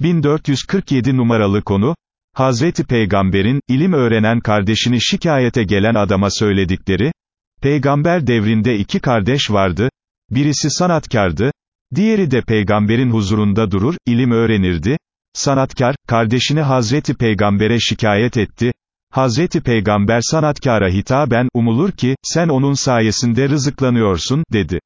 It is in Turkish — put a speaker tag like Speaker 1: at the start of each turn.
Speaker 1: 1447 numaralı konu, Hazreti Peygamber'in, ilim öğrenen kardeşini şikayete gelen adama söyledikleri, Peygamber devrinde iki kardeş vardı, birisi sanatkardı, diğeri de peygamberin huzurunda durur, ilim öğrenirdi, sanatkar, kardeşini Hazreti Peygamber'e şikayet etti, Hazreti Peygamber sanatkara hitaben, umulur ki, sen onun sayesinde rızıklanıyorsun, dedi.